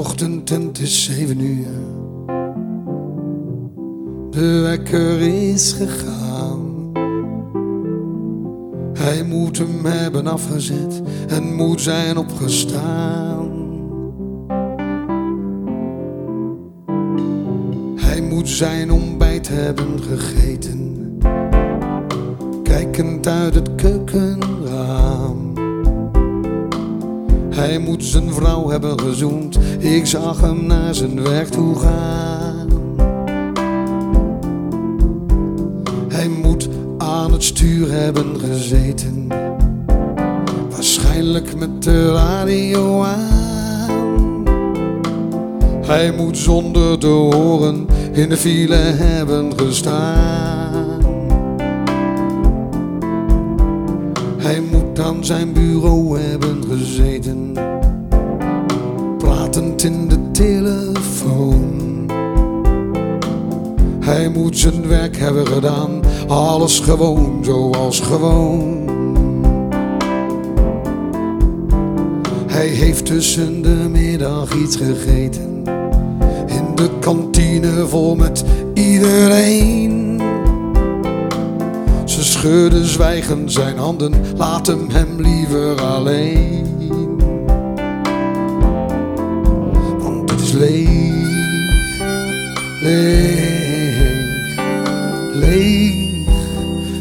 ochtend en is zeven uur. De wekker is gegaan. Hij moet hem hebben afgezet en moet zijn opgestaan. Hij moet zijn ontbijt hebben gegeten, kijkend uit het keukenraam. Hij moet zijn vrouw hebben gezoend, ik zag hem naar zijn werk toe gaan. Hij moet aan het stuur hebben gezeten, waarschijnlijk met de radio aan. Hij moet zonder te horen in de file hebben gestaan. Hij moet aan zijn bureau hebben gezeten, pratend in de telefoon. Hij moet zijn werk hebben gedaan, alles gewoon zoals gewoon. Hij heeft tussen de middag iets gegeten, in de kantine vol met iedereen. Ze schudden zwijgend zijn handen, laat hem hem liever alleen. Want het is leeg, leeg, leeg.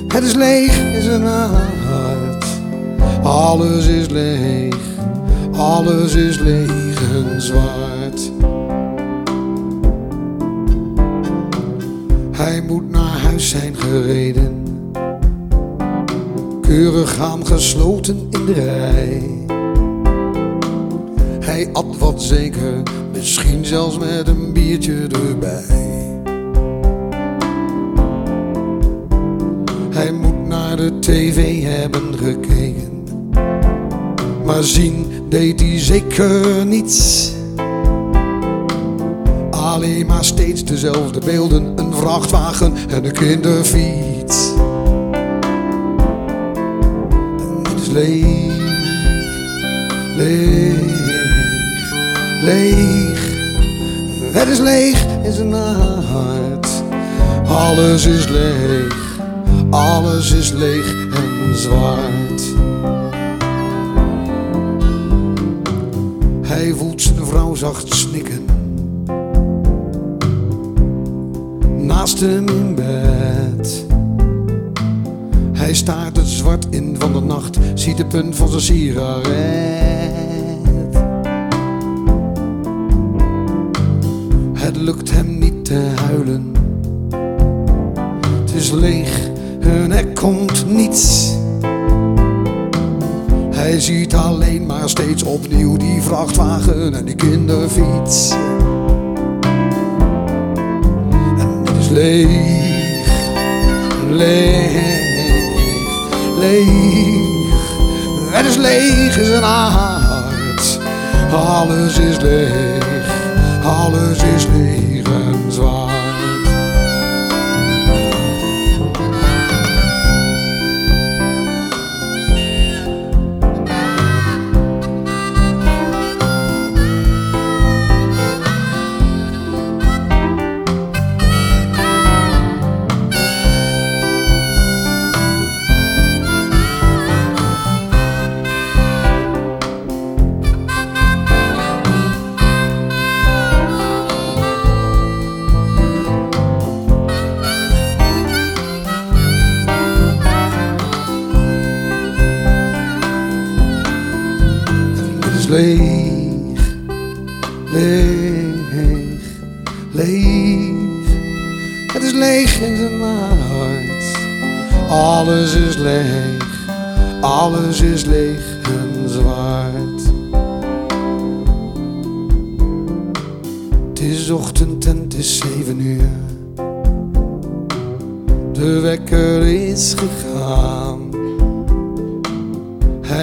Het is leeg in zijn hart. Alles is leeg, alles is leeg en zwart. Hij moet naar huis zijn gereden keurig aangesloten in de rij. Hij at wat zeker, misschien zelfs met een biertje erbij. Hij moet naar de tv hebben gekeken, maar zien deed hij zeker niets. Alleen maar steeds dezelfde beelden, een vrachtwagen en een kinderfiets. Leeg, leeg, leeg. Het is leeg in zijn hart. Alles is leeg, alles is leeg en zwart. Hij voelt zijn vrouw zacht snikken. Naast hem in bed. Hij staart het zwart in van de nacht, ziet de punt van zijn sigaret. Het lukt hem niet te huilen. Het is leeg en er komt niets. Hij ziet alleen maar steeds opnieuw die vrachtwagen en die kinderfiets. En het is leeg, leeg leeg. Het is leeg in zijn hart. Alles is leeg, alles is leeg en zwart. Leeg, leeg, leeg. Het is leeg in zijn hart. Alles is leeg, alles is leeg en zwart. Het is ochtend en het is zeven uur. De wekker is gegaan.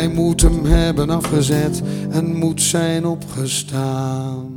Hij moet hem hebben afgezet en moet zijn opgestaan.